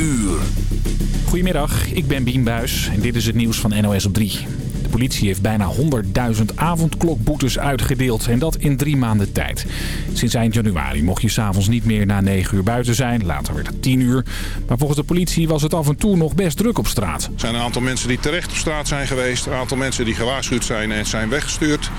uur. Goedemiddag, ik ben Bien Buis en dit is het nieuws van NOS op 3. De politie heeft bijna 100.000 avondklokboetes uitgedeeld en dat in drie maanden tijd. Sinds eind januari mocht je s'avonds niet meer na 9 uur buiten zijn. Later werd het 10 uur. Maar volgens de politie was het af en toe nog best druk op straat. Er zijn een aantal mensen die terecht op straat zijn geweest. Een aantal mensen die gewaarschuwd zijn en zijn weggestuurd.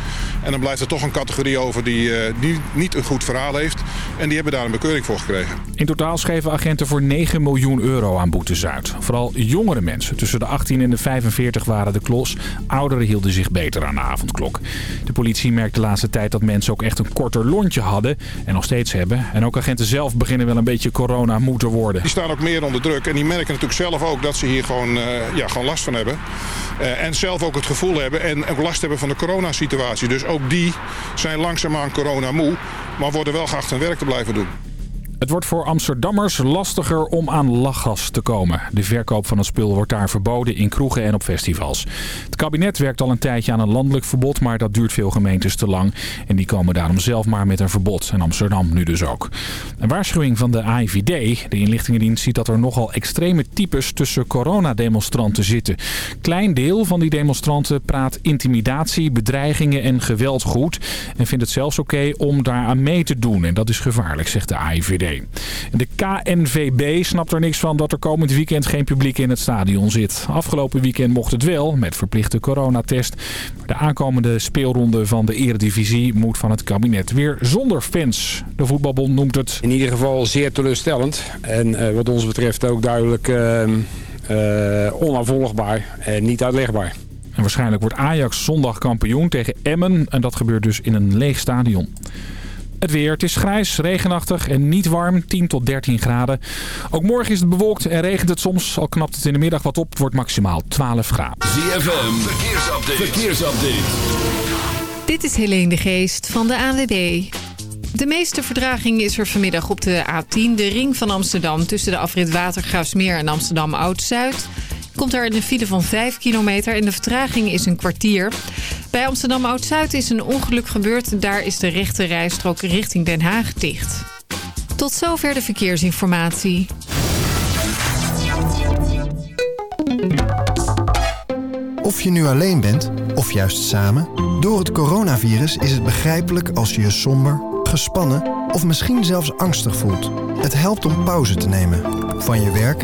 En dan blijft er toch een categorie over die uh, niet, niet een goed verhaal heeft. En die hebben daar een bekeuring voor gekregen. In totaal schreven agenten voor 9 miljoen euro aan boetes uit. Vooral jongere mensen tussen de 18 en de 45 waren de klos. Ouderen hielden zich beter aan de avondklok. De politie merkt de laatste tijd dat mensen ook echt een korter lontje hadden. En nog steeds hebben. En ook agenten zelf beginnen wel een beetje corona moe te worden. Die staan ook meer onder druk. En die merken natuurlijk zelf ook dat ze hier gewoon, uh, ja, gewoon last van hebben. Uh, en zelf ook het gevoel hebben en ook last hebben van de coronasituatie. Dus ook die zijn langzaamaan corona moe. Maar worden wel geacht hun werk te blijven doen. Het wordt voor Amsterdammers lastiger om aan lachgas te komen. De verkoop van het spul wordt daar verboden in kroegen en op festivals. Het kabinet werkt al een tijdje aan een landelijk verbod, maar dat duurt veel gemeentes te lang. En die komen daarom zelf maar met een verbod. En Amsterdam nu dus ook. Een waarschuwing van de AIVD, de inlichtingendienst, ziet dat er nogal extreme types tussen coronademonstranten zitten. Klein deel van die demonstranten praat intimidatie, bedreigingen en geweld goed. En vindt het zelfs oké om daaraan mee te doen. En dat is gevaarlijk, zegt de AIVD. De KNVB snapt er niks van dat er komend weekend geen publiek in het stadion zit. Afgelopen weekend mocht het wel, met verplichte coronatest. De aankomende speelronde van de eredivisie moet van het kabinet weer zonder fans. De voetbalbond noemt het... In ieder geval zeer teleurstellend. En uh, wat ons betreft ook duidelijk uh, uh, onafvolgbaar en niet uitlegbaar. En waarschijnlijk wordt Ajax zondag kampioen tegen Emmen. En dat gebeurt dus in een leeg stadion. Het weer, het is grijs, regenachtig en niet warm, 10 tot 13 graden. Ook morgen is het bewolkt en regent het soms, al knapt het in de middag wat op. Het wordt maximaal 12 graden. ZFM, verkeersupdate. verkeersupdate. Dit is Helene de Geest van de ANWB. De meeste verdraging is er vanmiddag op de A10, de ring van Amsterdam... tussen de afrit Watergraafsmeer en Amsterdam Oud-Zuid komt er een file van 5 kilometer en de vertraging is een kwartier. Bij Amsterdam Oud-Zuid is een ongeluk gebeurd. Daar is de rechte rijstrook richting Den Haag dicht. Tot zover de verkeersinformatie. Of je nu alleen bent, of juist samen... door het coronavirus is het begrijpelijk als je je somber, gespannen... of misschien zelfs angstig voelt. Het helpt om pauze te nemen. Van je werk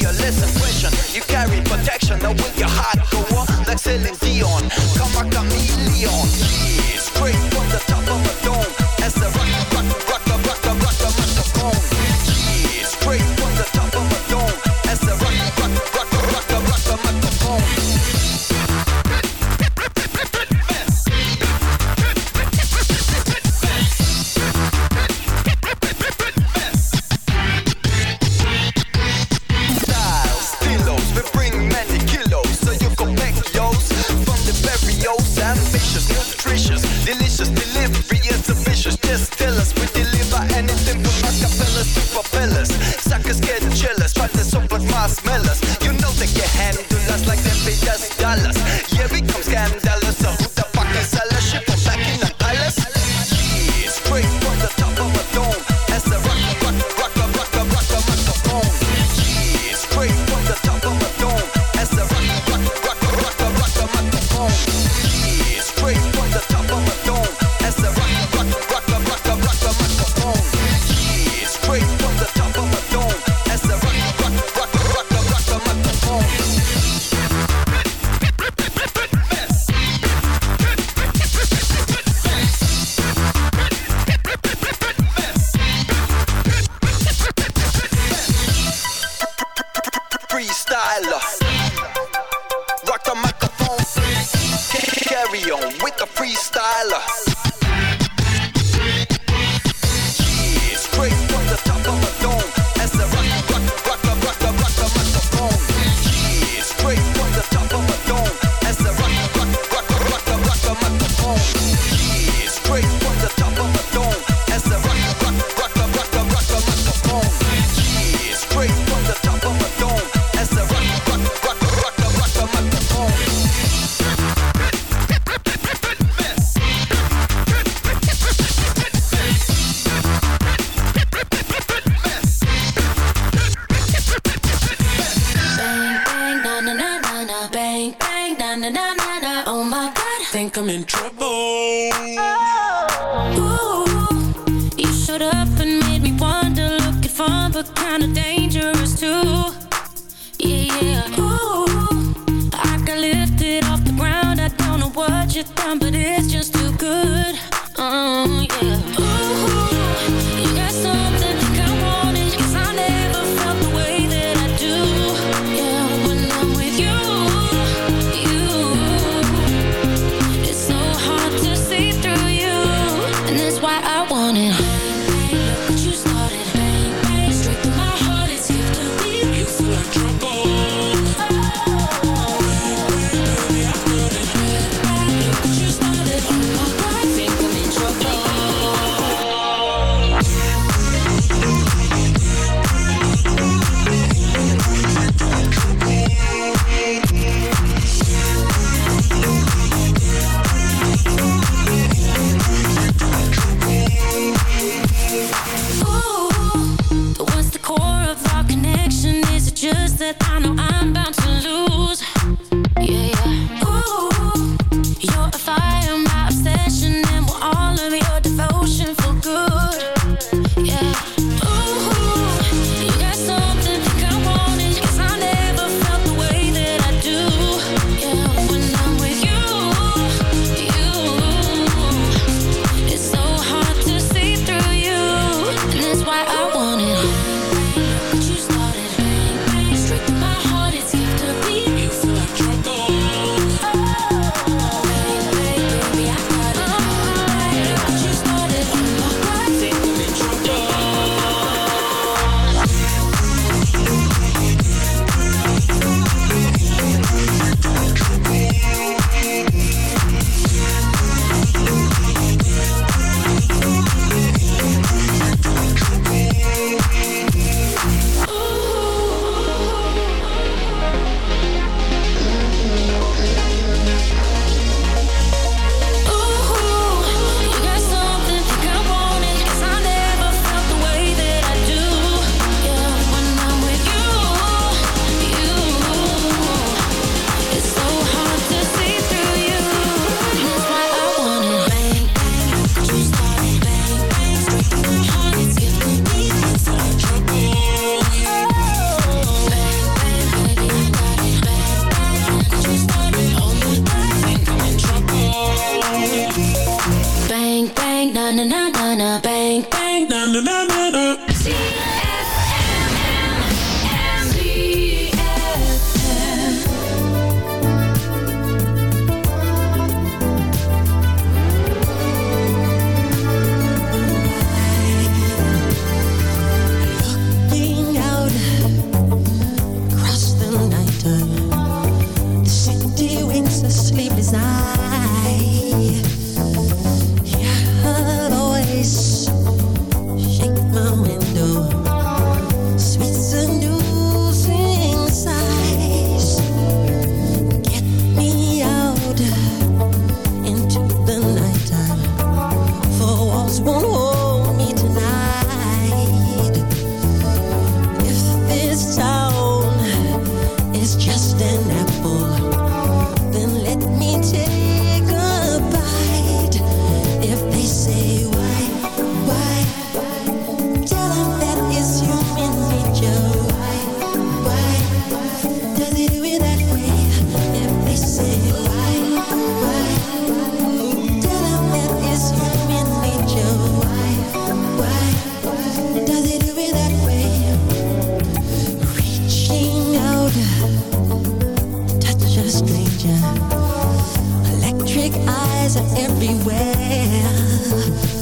Your fearless expression You carry protection, now with your heart Beware.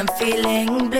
I'm feeling blue,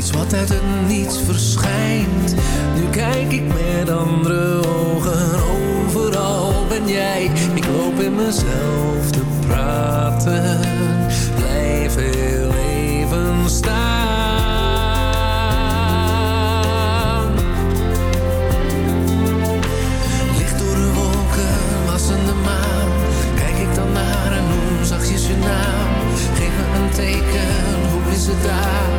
Iets wat uit het niets verschijnt. Nu kijk ik met andere ogen. Overal ben jij. Ik loop in mezelf te praten. Blijf heel even staan cidade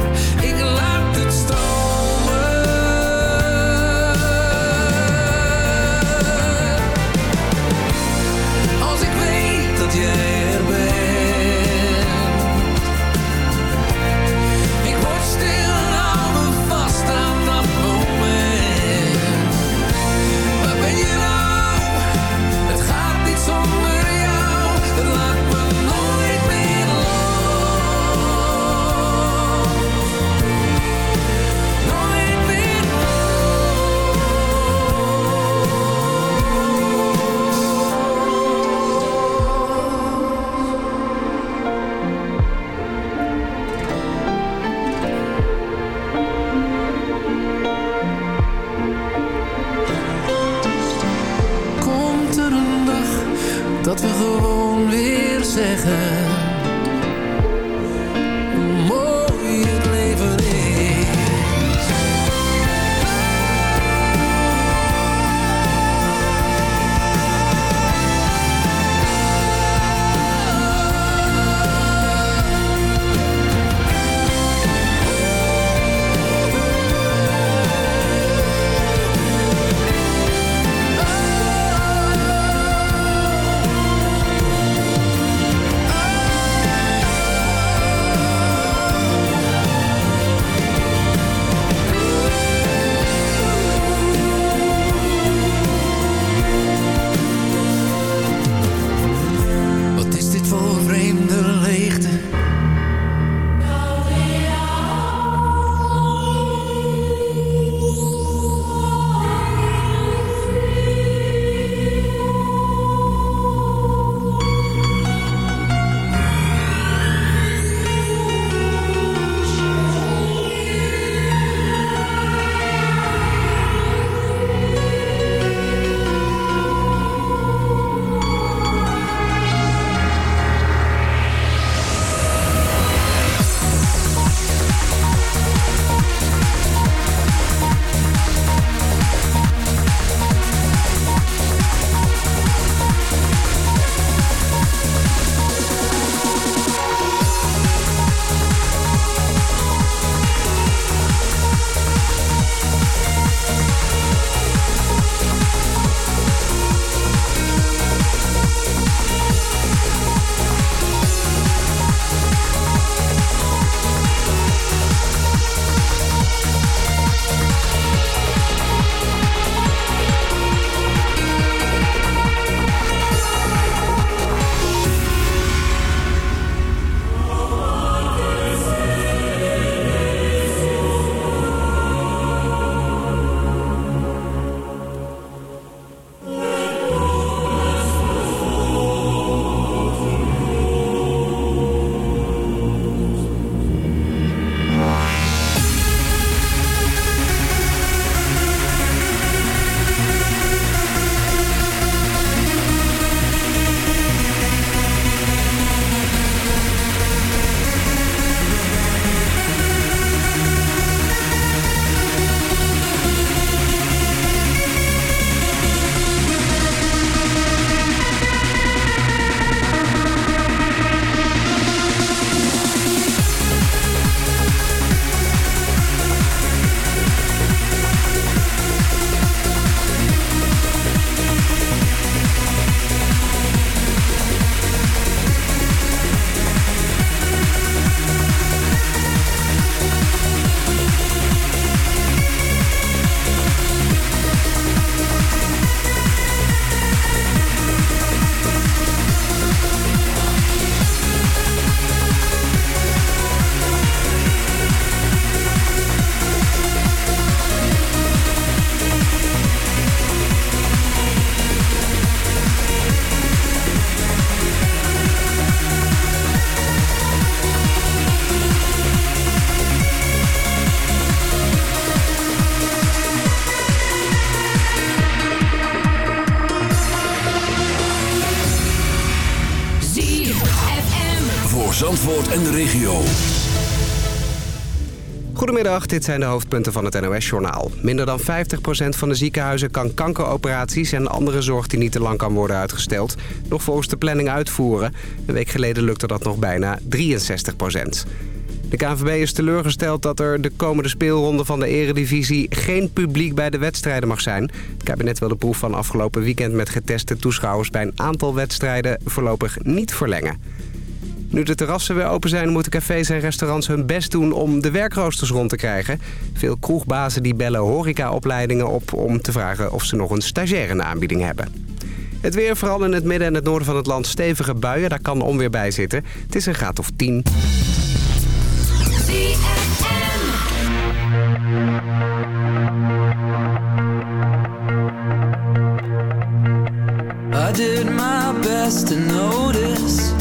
Dit zijn de hoofdpunten van het NOS-journaal. Minder dan 50% van de ziekenhuizen kan kankeroperaties en andere zorg die niet te lang kan worden uitgesteld... nog volgens de planning uitvoeren. Een week geleden lukte dat nog bijna 63%. De KNVB is teleurgesteld dat er de komende speelronde van de eredivisie geen publiek bij de wedstrijden mag zijn. Het kabinet wil de proef van afgelopen weekend met geteste toeschouwers bij een aantal wedstrijden voorlopig niet verlengen. Nu de terrassen weer open zijn, moeten cafés en restaurants hun best doen om de werkroosters rond te krijgen. Veel kroegbazen die bellen horecaopleidingen op om te vragen of ze nog een stagiair in de aanbieding hebben. Het weer, vooral in het midden en het noorden van het land, stevige buien. Daar kan onweer bij zitten. Het is een graad of 10. I my best to notice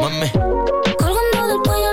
Mami. Colgando del cuello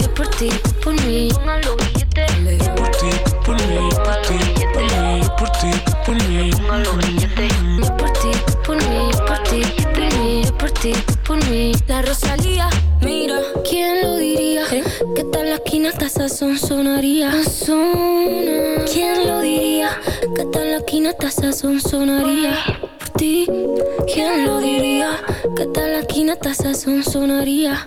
yo por ti, por mí. Póngalo billete. Yo por ti, por mí, por ti, por mí, yo por ti, por mí. Póngalo billete. Yo por ti, por mí, por ti, por mí, por ti, por mí. La Rosalía, mira, ¿quién lo diría? ¿Eh? Que tal la esquina hasta esa son sonaría. ¿Quién lo diría? Que tal la esquina hasta son sonaría. Por ti, ¿quién lo diría? Que tal la esquina hasta son sonaría.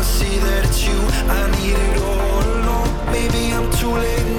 I see that it's you. I need it all alone Maybe I'm too late.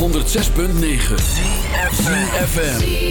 106.9 ZFM.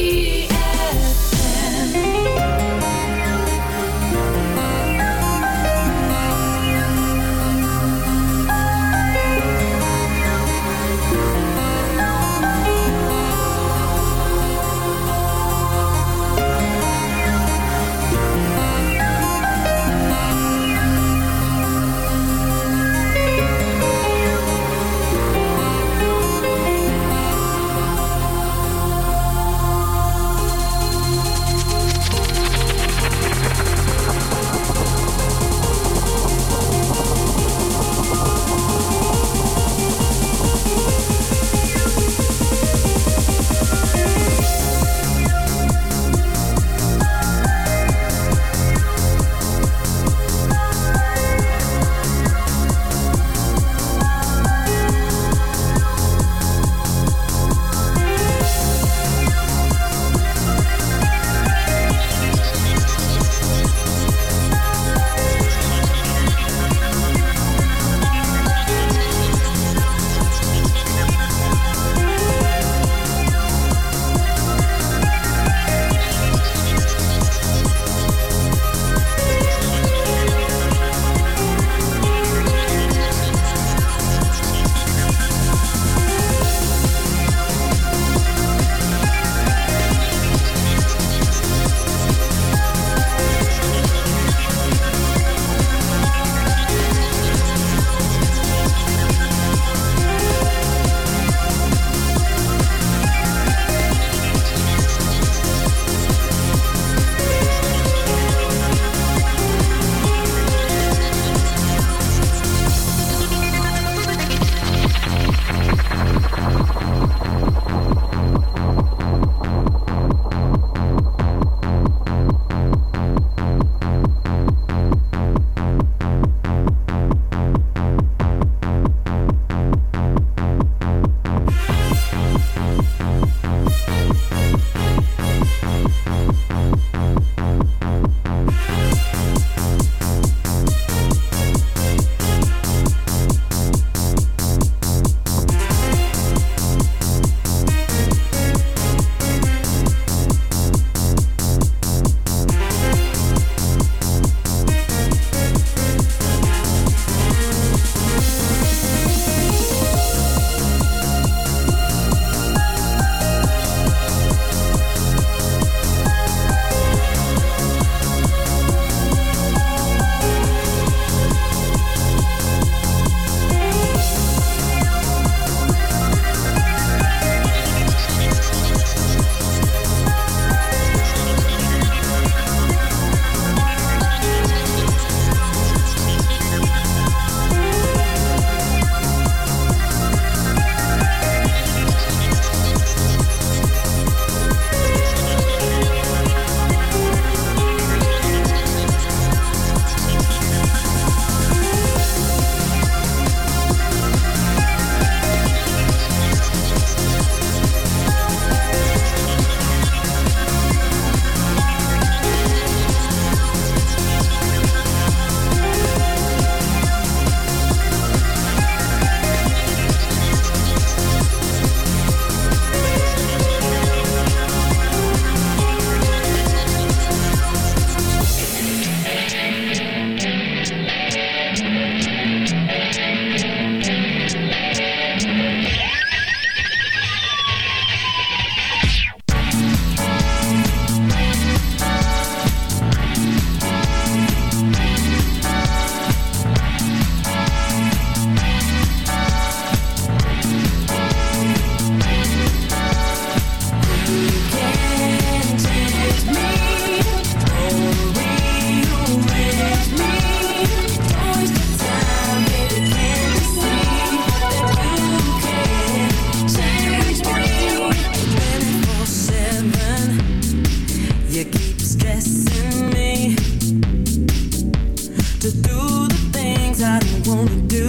I don't wanna do